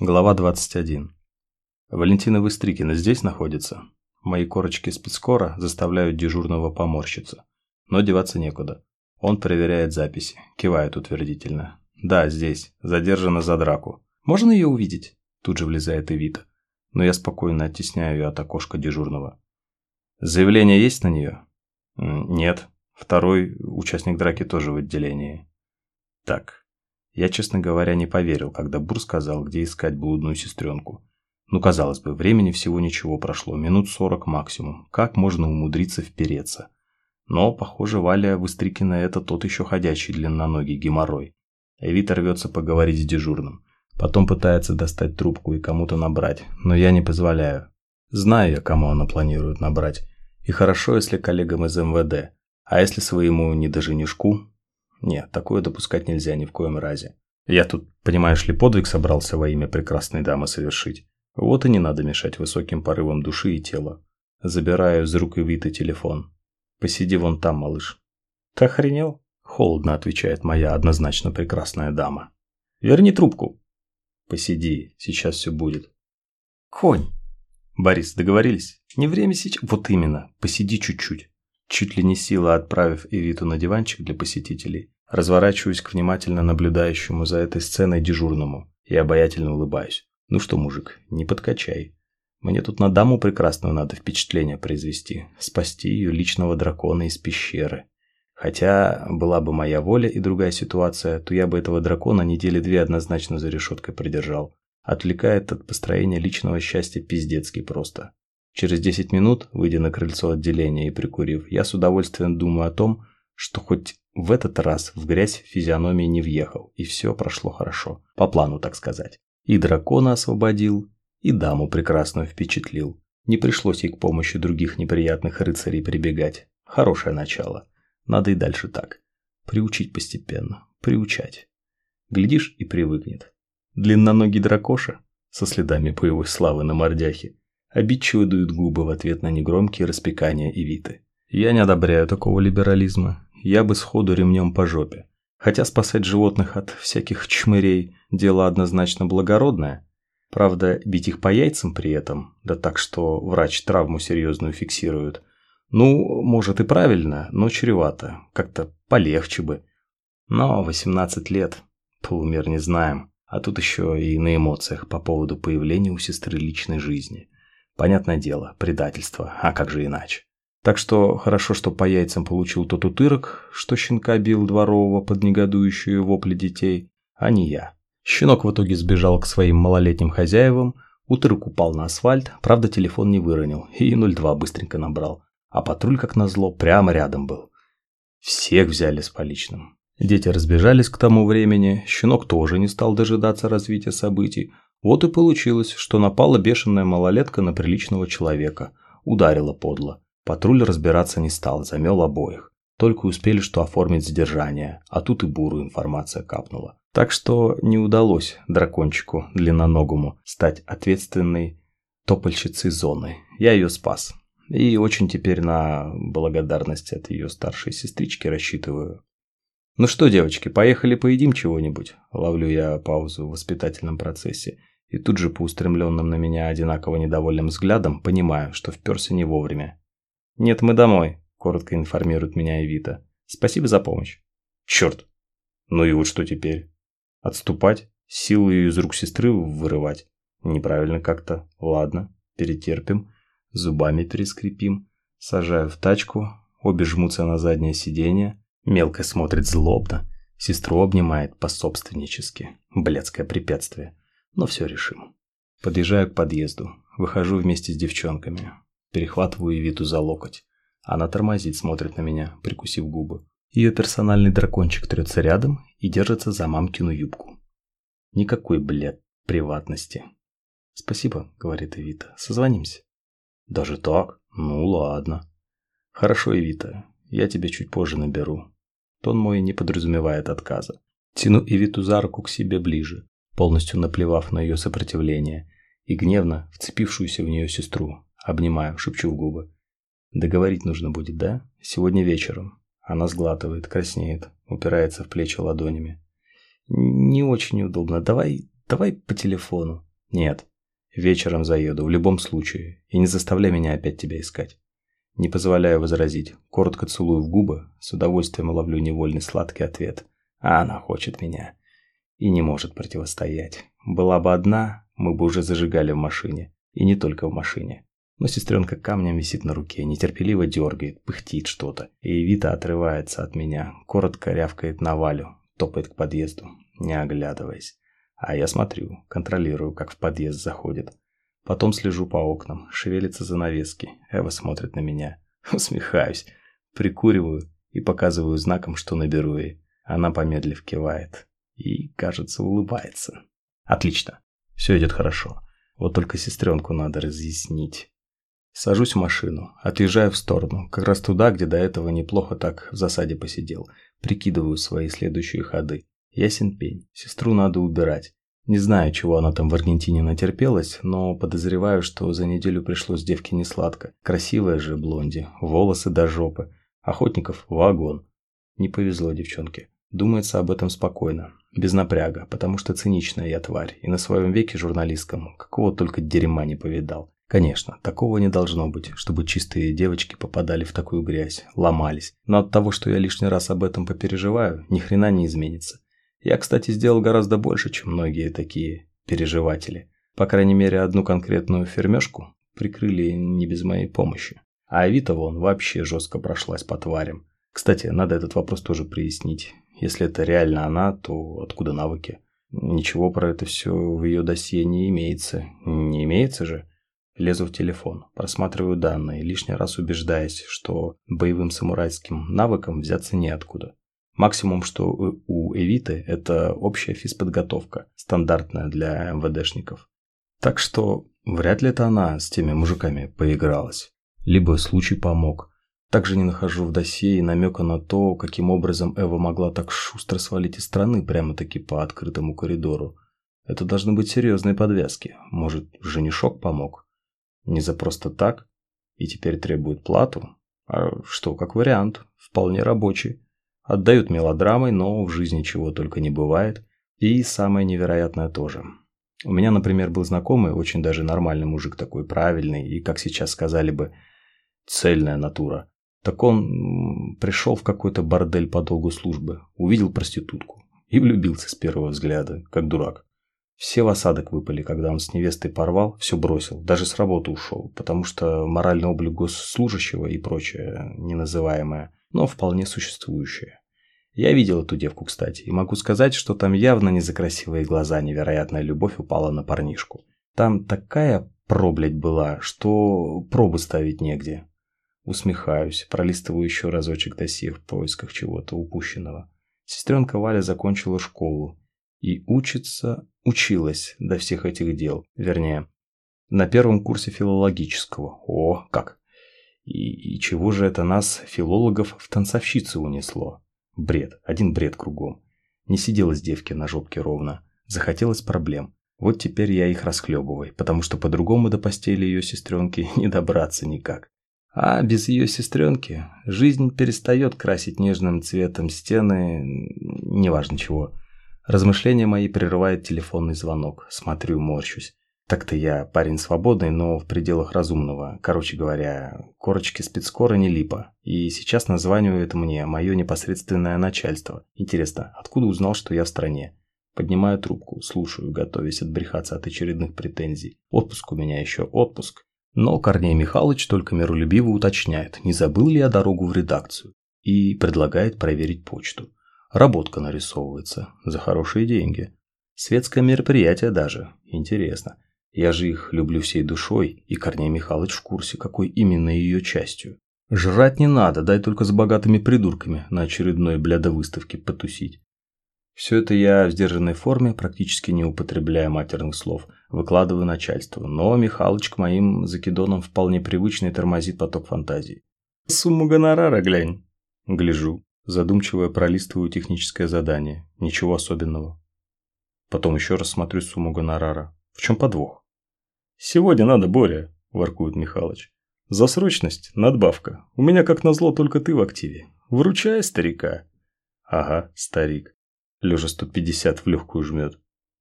Глава 21. Валентина Выстрикина здесь находится. Мои корочки спецкора заставляют дежурного поморщиться. Но деваться некуда. Он проверяет записи, кивает утвердительно. Да, здесь. Задержана за драку. Можно ее увидеть? Тут же влезает Эвита. Но я спокойно оттесняю ее от окошка дежурного. Заявление есть на нее? Нет. Второй участник драки тоже в отделении. Так, я, честно говоря, не поверил, когда Бур сказал, где искать блудную сестренку. Ну, казалось бы, времени всего ничего прошло, минут сорок максимум. Как можно умудриться впереться? Но, похоже, Валя Выстрикина – это тот еще ходячий длинноногий геморрой. Эвита рвется поговорить с дежурным. Потом пытается достать трубку и кому-то набрать, но я не позволяю. Знаю я, кому она планирует набрать. И хорошо, если коллегам из МВД. А если своему недоженишку, нет, такое допускать нельзя ни в коем разе. Я тут, понимаешь ли, подвиг собрался во имя прекрасной дамы совершить. Вот и не надо мешать высоким порывам души и тела. Забираю из рук Эвиты телефон. Посиди вон там, малыш. Ты охренел? Холодно отвечает моя однозначно прекрасная дама. Верни трубку. Посиди, сейчас все будет. Конь. Борис, договорились? Не время сейчас. Вот именно, посиди чуть-чуть. Чуть ли не сила отправив Эвиту на диванчик для посетителей, разворачиваюсь к внимательно наблюдающему за этой сценой дежурному и обаятельно улыбаюсь. Ну что, мужик, не подкачай. Мне тут на даму прекрасную надо впечатление произвести, спасти ее личного дракона из пещеры. Хотя, была бы моя воля и другая ситуация, то я бы этого дракона недели две однозначно за решеткой придержал. Отвлекает от построения личного счастья пиздецкий просто. Через 10 минут, выйдя на крыльцо отделения и прикурив, я с удовольствием думаю о том, что хоть в этот раз в грязь физиономии не въехал, и все прошло хорошо. По плану, так сказать. И дракона освободил, и даму прекрасную впечатлил. Не пришлось ей к помощи других неприятных рыцарей прибегать. Хорошее начало. Надо и дальше так. Приучить постепенно. Приучать. Глядишь и привыкнет. Длинноногий дракоша со следами боевой славы на мордяхе Обидчиво дуют губы в ответ на негромкие распекания и виты. Я не одобряю такого либерализма. Я бы сходу ремнем по жопе. Хотя спасать животных от всяких чмырей – дело однозначно благородное. Правда, бить их по яйцам при этом, да так, что врач травму серьезную фиксирует. Ну, может и правильно, но чревато. Как-то полегче бы. Но 18 лет, полумер не знаем. А тут еще и на эмоциях по поводу появления у сестры личной жизни – Понятное дело, предательство, а как же иначе. Так что хорошо, что по яйцам получил тот утырок, что щенка бил дворового под негодующие вопли детей, а не я. Щенок в итоге сбежал к своим малолетним хозяевам, утырок упал на асфальт, правда телефон не выронил и 02 быстренько набрал. А патруль, как назло, прямо рядом был. Всех взяли с поличным. Дети разбежались к тому времени, щенок тоже не стал дожидаться развития событий, вот и получилось, что напала бешеная малолетка на приличного человека. Ударила подло. Патруль разбираться не стал, замел обоих. Только успели что оформить задержание, а тут и буру информация капнула. Так что не удалось дракончику длинноногому стать ответственной топольщицей зоны. Я ее спас. И очень теперь на благодарность от ее старшей сестрички рассчитываю. «Ну что, девочки, поехали поедим чего-нибудь?» Ловлю я паузу в воспитательном процессе. И тут же по устремленным на меня одинаково недовольным взглядам понимаю, что вперся не вовремя. «Нет, мы домой», – коротко информирует меня Эвита. «Спасибо за помощь». «Черт! Ну и вот что теперь? Отступать? Силу ее из рук сестры вырывать? Неправильно как-то. Ладно, перетерпим. Зубами перескрипим. Сажаю в тачку. Обе жмутся на заднее сиденье. Мелко смотрит злобно. Сестру обнимает пособственнически. Блядское препятствие. Но все решим. Подъезжаю к подъезду. Выхожу вместе с девчонками. Перехватываю Виту за локоть. Она тормозит, смотрит на меня, прикусив губы. Ее персональный дракончик трется рядом и держится за мамкину юбку. Никакой, блядь, приватности. «Спасибо», — говорит Эвита. «Созвонимся». «Даже так? Ну ладно». «Хорошо, Эвита. Я тебя чуть позже наберу. Тон мой не подразумевает отказа. Тяну Ивиту за руку к себе ближе, полностью наплевав на ее сопротивление, и гневно вцепившуюся в нее сестру, обнимаю, шепчу в губы. Договорить нужно будет, да? Сегодня вечером. Она сглатывает, краснеет, упирается в плечи ладонями. Не очень удобно. Давай, давай по телефону. Нет. Вечером заеду, в любом случае. И не заставляй меня опять тебя искать. Не позволяю возразить. Коротко целую в губы, с удовольствием ловлю невольный сладкий ответ. А она хочет меня. И не может противостоять. Была бы одна, мы бы уже зажигали в машине. И не только в машине. Но сестренка камнем висит на руке, нетерпеливо дергает, пыхтит что-то. И Вита отрывается от меня, коротко рявкает на Валю, топает к подъезду, не оглядываясь. А я смотрю, контролирую, как в подъезд заходит. Потом слежу по окнам, шевелятся занавески. Эва смотрит на меня. Усмехаюсь, прикуриваю и показываю знаком, что наберу ей. Она помедлив кивает и, кажется, улыбается. Отлично. Все идет хорошо. Вот только сестренку надо разъяснить. Сажусь в машину, отъезжаю в сторону, как раз туда, где до этого неплохо так в засаде посидел. Прикидываю свои следующие ходы. Ясен пень, сестру надо убирать. Не знаю, чего она там в Аргентине натерпелась, но подозреваю, что за неделю пришлось девке несладко. Красивая же блонди, волосы до жопы. Охотников вагон. Не повезло девчонке. Думается об этом спокойно, без напряга, потому что циничная я тварь, и на своем веке журналисткам какого только дерьма не повидал. Конечно, такого не должно быть, чтобы чистые девочки попадали в такую грязь, ломались. Но от того, что я лишний раз об этом попереживаю, ни хрена не изменится. Я, кстати, сделал гораздо больше, чем многие такие переживатели. По крайней мере, одну конкретную фермешку прикрыли не без моей помощи. А Авито вон вообще жестко прошлась по тварям. Кстати, надо этот вопрос тоже прояснить. Если это реально она, то откуда навыки? Ничего про это все в ее досье не имеется. Не имеется же? Лезу в телефон, просматриваю данные, лишний раз убеждаясь, что боевым самурайским навыкам взяться неоткуда. Максимум, что у Эвиты, это общая физподготовка, стандартная для МВДшников. Так что вряд ли это она с теми мужиками поигралась. Либо случай помог. Также не нахожу в досье и намека на то, каким образом Эва могла так шустро свалить из страны прямо-таки по открытому коридору. Это должны быть серьезные подвязки. Может, женишок помог? Не за просто так? И теперь требует плату? А что, как вариант, вполне рабочий. Отдают мелодрамой, но в жизни чего только не бывает. И самое невероятное тоже. У меня, например, был знакомый, очень даже нормальный мужик такой, правильный, и, как сейчас сказали бы, цельная натура. Так он пришел в какой-то бордель по долгу службы, увидел проститутку и влюбился с первого взгляда, как дурак. Все в осадок выпали, когда он с невестой порвал, все бросил, даже с работы ушел, потому что моральный облик госслужащего и прочее неназываемое, но вполне существующее. Я видел эту девку, кстати, и могу сказать, что там явно не за красивые глаза невероятная любовь упала на парнишку. Там такая проблять была, что пробы ставить негде. Усмехаюсь, пролистываю еще разочек досье в поисках чего-то упущенного. Сестренка Валя закончила школу и учится, училась до всех этих дел. Вернее, на первом курсе филологического. О, как! И, и чего же это нас, филологов, в танцовщицы унесло? Бред, один бред кругом. Не сиделась девке на жопке ровно. Захотелось проблем. Вот теперь я их расхлебываю, потому что по-другому до постели ее сестренки не добраться никак. А без ее сестренки жизнь перестает красить нежным цветом стены, неважно чего. Размышления мои прерывает телефонный звонок. Смотрю, морщусь. Так-то я парень свободный, но в пределах разумного. Короче говоря, корочки спецкора не липа. И сейчас названивает мне мое непосредственное начальство. Интересно, откуда узнал, что я в стране? Поднимаю трубку, слушаю, готовясь отбрехаться от очередных претензий. Отпуск у меня еще отпуск. Но Корней Михайлович только миролюбиво уточняет, не забыл ли я дорогу в редакцию, и предлагает проверить почту. Работка нарисовывается за хорошие деньги. Светское мероприятие даже. Интересно. Я же их люблю всей душой, и Корней Михайлович в курсе, какой именно ее частью. Жрать не надо, дай только с богатыми придурками на очередной блядо-выставке потусить. Все это я в сдержанной форме, практически не употребляя матерных слов, выкладываю начальству, но Михалыч к моим закидонам вполне привычный тормозит поток фантазий. «Сумму гонорара глянь!» Гляжу, задумчиво пролистываю техническое задание, ничего особенного. Потом еще раз смотрю сумму гонорара. В чем подвох? «Сегодня надо, Боря!» – воркует Михалыч. «За срочность – надбавка. У меня, как назло, только ты в активе. Вручай старика!» «Ага, старик лежа 150 в легкую жмет.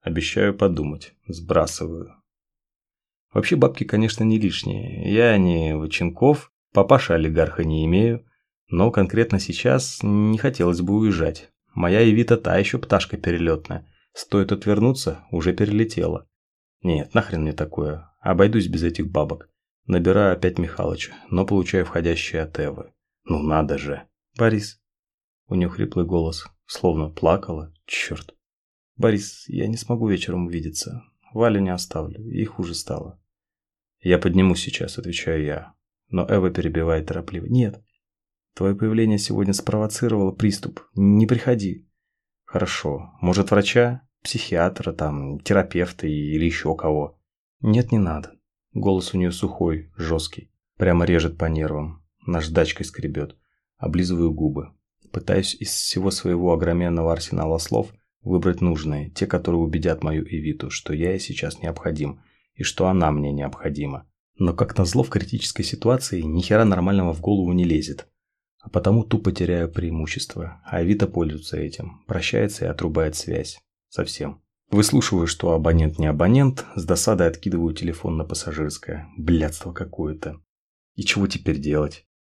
Обещаю подумать. Сбрасываю. Вообще бабки, конечно, не лишние. Я не Ваченков, папаша олигарха не имею. Но конкретно сейчас не хотелось бы уезжать. Моя Евита та еще пташка перелетная. Стоит отвернуться, уже перелетела. Нет, нахрен мне такое. Обойдусь без этих бабок. Набираю опять Михалыча, но получаю входящие от Эвы. Ну надо же. Борис. У нее хриплый голос, словно плакала. Черт. Борис, я не смогу вечером увидеться. Валю не оставлю, и хуже стало. Я поднимусь сейчас, отвечаю я. Но Эва перебивает торопливо. Нет. Твое появление сегодня спровоцировало приступ. Не приходи. Хорошо. Может, врача, психиатра, там, терапевта или еще кого? Нет, не надо. Голос у нее сухой, жесткий. Прямо режет по нервам. Наждачкой скребет. Облизываю губы. Пытаюсь из всего своего огроменного арсенала слов выбрать нужные, те, которые убедят мою Эвиту, что я ей сейчас необходим, и что она мне необходима. Но как назло в критической ситуации ни хера нормального в голову не лезет. А потому тупо теряю преимущество, а Авито пользуется этим, прощается и отрубает связь. Совсем. Выслушиваю, что абонент не абонент, с досадой откидываю телефон на пассажирское. Блядство какое-то. И чего теперь делать?